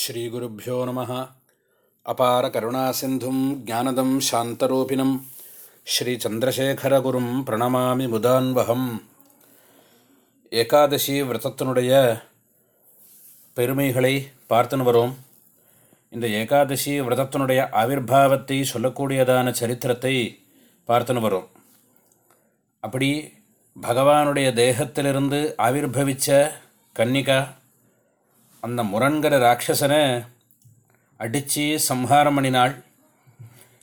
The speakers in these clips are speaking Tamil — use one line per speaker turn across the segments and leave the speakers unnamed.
ஸ்ரீகுருப்போ நம. அபார கருணாசிந்தும் ஜானதம் சாந்தரூபிணம். ஸ்ரீச்சந்திரசேகரகுரும் பிரணமாமி முதான்வகம். ஏகாதசி விரதத்தினுடைய பெருமைகளை பார்த்துன்னு வரோம். இந்த ஏகாதசி விரதத்தினுடைய ஆவிர்வாவத்தை சொல்லக்கூடியதான சரித்திரத்தை பார்த்துன்னு வரோம். அப்படி பகவானுடைய தேகத்திலிருந்து ஆவிர்வவித்த கன்னிகா அந்த முரண்கிற ராட்சசனை அடித்து சம்ஹாரம் பண்ணினாள்.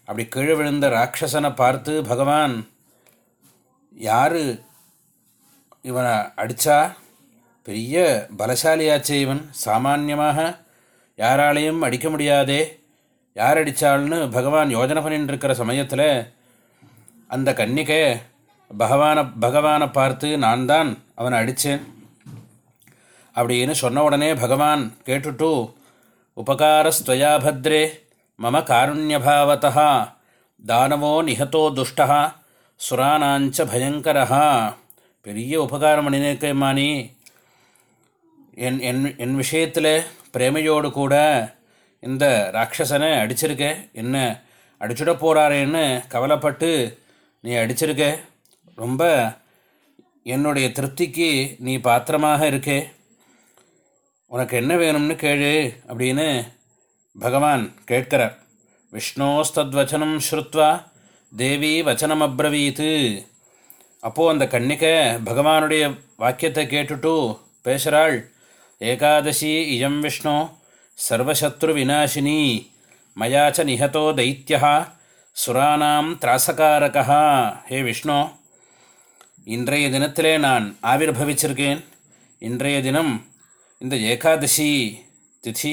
அப்படி கீழே விழுந்த ராட்சசனை பார்த்து பகவான் யார் இவனை அடித்தா பெரிய பலசாலியாச்சே இவன். சாமான்யமாக யாராலையும் அடிக்க முடியாதே. யார் அடித்தாள்னு பகவான் யோஜனை பண்ணிட்டுருக்கிற சமயத்தில் அந்த கன்னிகை பகவானை பகவானை பார்த்து நான் தான் அவனை அடித்தேன் அப்படின்னு சொன்ன உடனே பகவான் கேட்டுட்டு உபகாரஸ்துவயா பத்ரே மம காருண்யபாவத்தா தானவோ நிகத்தோ துஷ்டா சுரானாஞ்ச பயங்கரா பெரிய உபகாரம் பண்ணினேக்கம்மா நீ என் என் என் விஷயத்தில் பிரேமையோடு கூட இந்த ராட்சசனை அடிச்சிருக்க என்ன அடிச்சுட போகிறாரேன்னு கவலைப்பட்டு நீ அடிச்சிருக்க ரொம்ப என்னுடைய திருப்திக்கு நீ பாத்திரமாக இருக்கே உனக்கு என்ன வேணும்னு கேளு அப்படின்னு பகவான் கேட்கிறார். விஷ்ணோஸ்தத்வச்சனம் ஸ்ருத்வா தேவி வச்சனம் அப்ரவீத்து அப்போது அந்த கன்னிக்கை பகவானுடைய வாக்கியத்தை கேட்டுட்டு பேசுகிறாள் ஏகாதசி இயம் விஷ்ணு சர்வசத்ரு விநாசினி மயாச்ச நிஹதோ தைத்தியா சுரானாம் திராசகாரகா. ஹே விஷ்ணு இன்றைய தினத்திலே நான் ஆவிர்வவிச்சிருக்கேன். இன்றைய தினம் இந்த ஏகாதசி திதி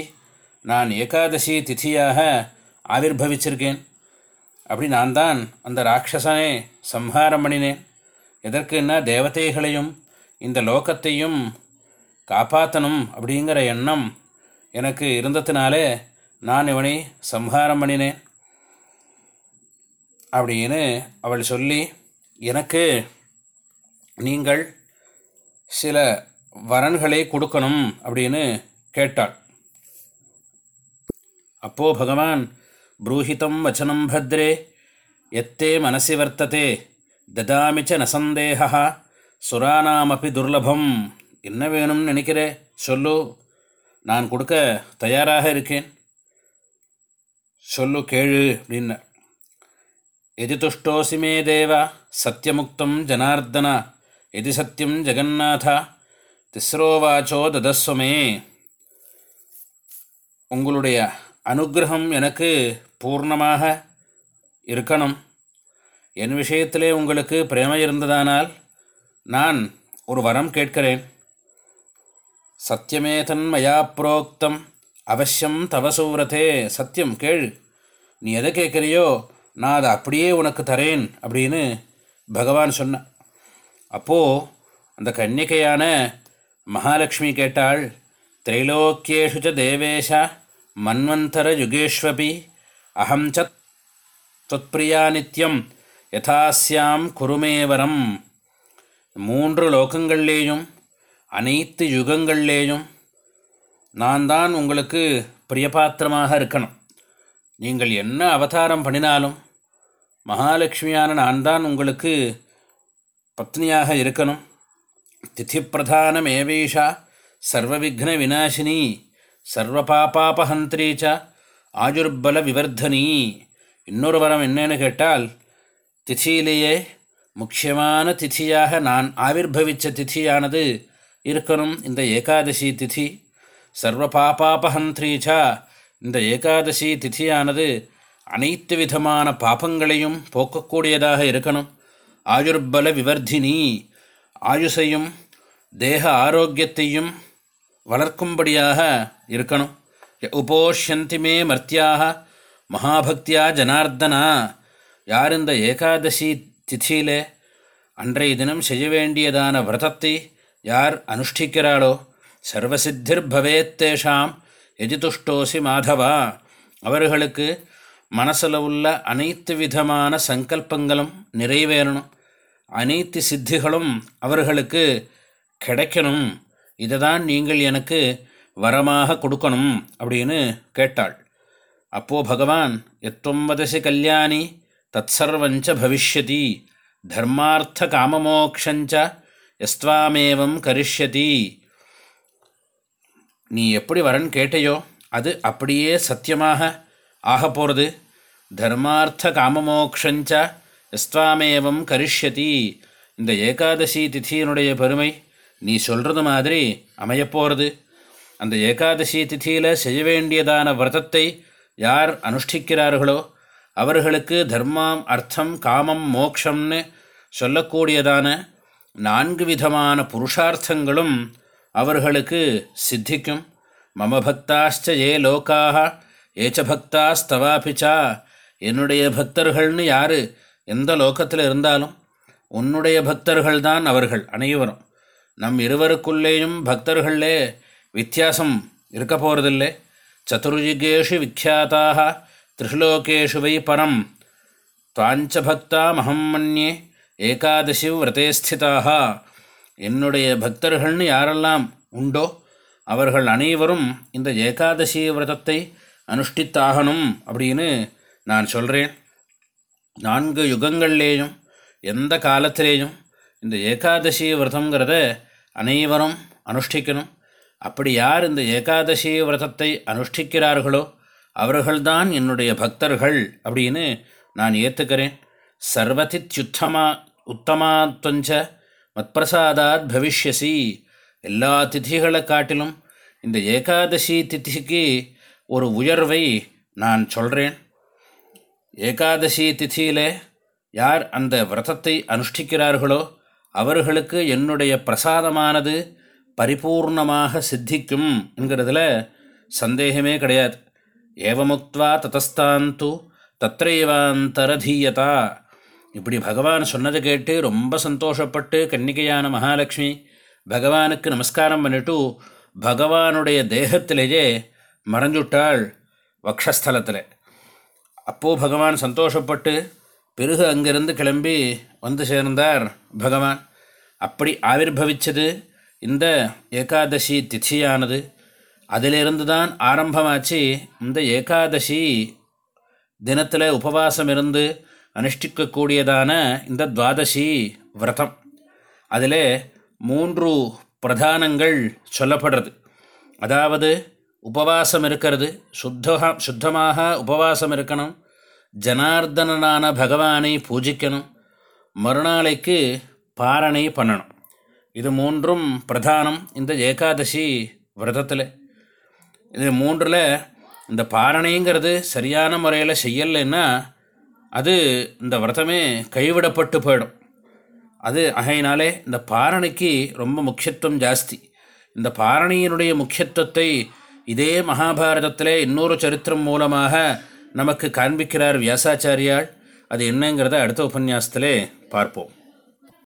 நான் ஏகாதசி திதியாக ஆவிர்வவிச்சிருக்கேன் அப்படி நான் தான் அந்த ராட்சசனை சம்ஹாரம் பண்ணினேன். எதற்குன்னா தேவதைகளையும் இந்த லோகத்தையும் காப்பாற்றணும் அப்படிங்கிற எண்ணம் எனக்கு இருந்ததுனாலே நான் இவனை சம்ஹாரம் பண்ணினேன். அப்படின்னு அவள் சொல்லி எனக்கு நீங்கள் சில வரன்களை கொடுக்கணும் அப்படின்னு கேட்டாள். அப்போ பகவான் ப்ரூஹிதம் வச்சனம் பத்ரே எத்தே மனசி வர்த்ததே ததாமிச்ச நசந்தேகா சுரானாமப்பி துர்லபம். என்ன வேணும்னு நினைக்கிறே? சொல்லு. நான் கொடுக்க தயாராக இருக்கேன். சொல்லு கேழு அப்படின்னு எதி துஷ்டோசிமே தேவா சத்தியமுக்தம் ஜனார்தனா எதி சத்தியம் ஜெகநாதா திஸ்ரோவாச்சோ ததஸ்வமே. உங்களுடைய அனுகிரகம் எனக்கு பூர்ணமாக இருக்கணும். என் விஷயத்திலே உங்களுக்கு பிரேமை இருந்ததானால் நான் ஒரு வரம் கேட்கிறேன். சத்தியமே தன்மயா புரோக்தம். அவசியம் தவசூரதே சத்தியம் கேள். நீ எதை கேட்குறியோ நான் அதை அப்படியே உனக்கு தரேன் அப்படின்னு பகவான் சொன்ன அப்போது அந்த கன்னிகையான மகாலட்சுமி கேட்டாள் திரைலோக்கியேஷு ச தேவேஷ மன்வந்தர யுகேஷ்வபி அகம் சத் தொத்பிரியா நித்யம் யதாஸ்யாம் குருமேவரம் மூன்று லோகங்கள்லேயும் அனைத்து யுகங்கள்லேயும் நான் தான் உங்களுக்கு பிரியபாத்திரமாக இருக்கணும். நீங்கள் என்ன அவதாரம் பண்ணினாலும் மகாலட்சுமியான நான் தான் உங்களுக்கு பத்னியாக இருக்கணும். திதிப்பிரதானமேவேஷா சர்வவிக்ன விநாசினி சர்வபாபாபஹந்திரி ச ஆயுர்பல விவர்தனி இன்னொரு வரம் என்னன்னு கேட்டால் திதியிலேயே முக்கியமான திதியாக நான் ஆவிர்வவித்த திதியானது இருக்கணும். இந்த ஏகாதசி திதி சர்வபாபாபஹந்திரீச்சா இந்த ஏகாதசி திதியானது அனைத்து விதமான பாபங்களையும் போக்கக்கூடியதாக இருக்கணும். ஆயுர்பல விவர்தினி ஆயுசையும் தேக ஆரோக்கியத்தையும் வளர்க்கும்படியாக இருக்கணும். உபோஷந்தி மே மர்த்தியாக மகாபக்தியா ஜனார்தனா. யார் இந்த ஏகாதசி திதியிலே அன்றைய தினம் செய்ய வேண்டியதான விரதத்தை யார் அனுஷ்டிக்கிறாளோ? சர்வசித்திர் பவேத்தேஷாம் எதிதுஷ்டோசி மாதவா. அவர்களுக்கு மனசில் உள்ள அனைத்து விதமான சங்கல்பங்களும் நிறைவேறணும். அனைத்து சித்திகளும் அவர்களுக்கு கிடைக்கணும். இதை தான் நீங்கள் எனக்கு வரமாக கொடுக்கணும் அப்படின்னு கேட்டாள். அப்போது பகவான் எத்துவம் வதசி கல்யாணி தற்சர்வஞ்ச பவிஷ்யதி தர்மார்த்த காமமோக்ஷஞ்ச எஸ்வாமேவம் கரிஷ்யதி. நீ எப்படி வரன் கேட்டையோ அது அப்படியே சத்தியமாக ஆக போகிறது தர்மார்த்த காமமோக்ஷஞ்ச எஸ்வாமேவம் கரிஷ்யதி. இந்த ஏகாதசி திதியினுடைய பெருமை நீ சொல்கிறது மாதிரி அமையப்போகிறது அந்த ஏகாதசி திதியில் செய்ய வேண்டியதான விரதத்தை யார் அனுஷ்டிக்கிறார்களோ அவர்களுக்கு தர்மம் அர்த்தம் காமம் மோக்ஷம்னு சொல்லக்கூடியதான நான்கு விதமான புருஷார்த்தங்களும் அவர்களுக்கு சித்திக்கும். மம பக்தாஷ்ட ஏ லோக்காக ஏச்ச பக்தாஸ்தவாபிச்சா என்னுடைய பக்தர்கள்னு யார் எந்த லோக்கத்தில் இருந்தாலும் உன்னுடைய பக்தர்கள்தான் அவர்கள் அனைவரும். நம் இருவருக்குள்ளேயும் பக்தர்களே வித்தியாசம் இருக்க போகிறதில்லை சதுர்யுகேஷு விக்யாத்தாக திரிலோகேஷு வை பரம். துவாஞ்ச பக்தா மகம் மன்யே ஏகாதசி விரதே ஸ்திதாக என்னுடைய பக்தர்கள்னு யாரெல்லாம் உண்டோ அவர்கள் அனைவரும் இந்த ஏகாதசி விரதத்தை அனுஷ்டித்தாகணும் அப்படின்னு நான் சொல்கிறேன் நான்கு யுகங்கள்லேயும் எந்த காலத்திலேயும் இந்த ஏகாதசி விரதங்கிறத அனைவரும் அனுஷ்டிக்கணும். அப்படி யார் இந்த ஏகாதசி விரதத்தை அனுஷ்டிக்கிறார்களோ அவர்கள்தான் என்னுடைய பக்தர்கள் அப்படின்னு நான் ஏற்றுக்கிறேன் சர்வதித்யுத்தமா உத்தமாத்வஞ்ச மத்பிரசாதாத் பவிஷ்யசி. எல்லா திதிகளை காட்டிலும் இந்த ஏகாதசி திதிக்கு ஒரு உயர்வை நான் சொல்கிறேன் ஏகாதசி திதியிலே யார் அந்த விரதத்தை அனுஷ்டிக்கிறார்களோ அவர்களுக்கு என்னுடைய பிரசாதமானது பரிபூர்ணமாக சித்திக்கும் என்கிறதுல சந்தேகமே கிடையாது. ஏவமுக்வா ததஸ்தாந்து தத்ரைவாந்தரதீயதா. இப்படி பகவான் சொன்னதை கேட்டு ரொம்ப சந்தோஷப்பட்டு கன்னிகையான மகாலட்சுமி பகவானுக்கு நமஸ்காரம் பண்ணிட்டு பகவானுடைய தேகத்திலேயே மறைஞ்சுட்டாள் வக்ஷஸ்தலத்தில். அப்போது பகவான் சந்தோஷப்பட்டு பிறகு அங்கிருந்து கிளம்பி வந்து சேர்ந்தார் பகவான். அப்படி ஆவிர்வவிச்சது இந்த ஏகாதசி திதியானது. அதிலிருந்து தான் ஆரம்பமாச்சு இந்த ஏகாதசி தினத்தில் உபவாசம் இருந்து அனுஷ்டிக்கக்கூடியதான இந்த துவாதசி விரதம். அதில் மூன்று பிரதானங்கள் சொல்லப்படுறது. அதாவது உபவாசம் இருக்கிறது. சுத்தகா சுத்தமாக உபவாசம் இருக்கணும். ஜனார்தனனான பகவானை பூஜிக்கணும். மறுநாளைக்கு பாரணை பண்ணணும். இது மூன்றும் பிரதானம் இந்த ஏகாதசி விரதத்தில். இது மூன்றில் இந்த பாரணைங்கிறது சரியான முறையில் செய்யலைன்னா அது இந்த விரதமே கைவிடப்பட்டு போயிடும். அது அகையினாலே இந்த பாரணைக்கு ரொம்ப முக்கியத்துவம் ஜாஸ்தி. இந்த பாரணியினுடைய முக்கியத்துவத்தை இதே மகாபாரதத்தில் இன்னொரு சரித்திரம் மூலமாக நமக்கு காண்பிக்கிறார் வியாசாச்சாரியால் அது என்னங்கிறத அடுத்த உபன்யாசத்திலே பார்ப்போம்.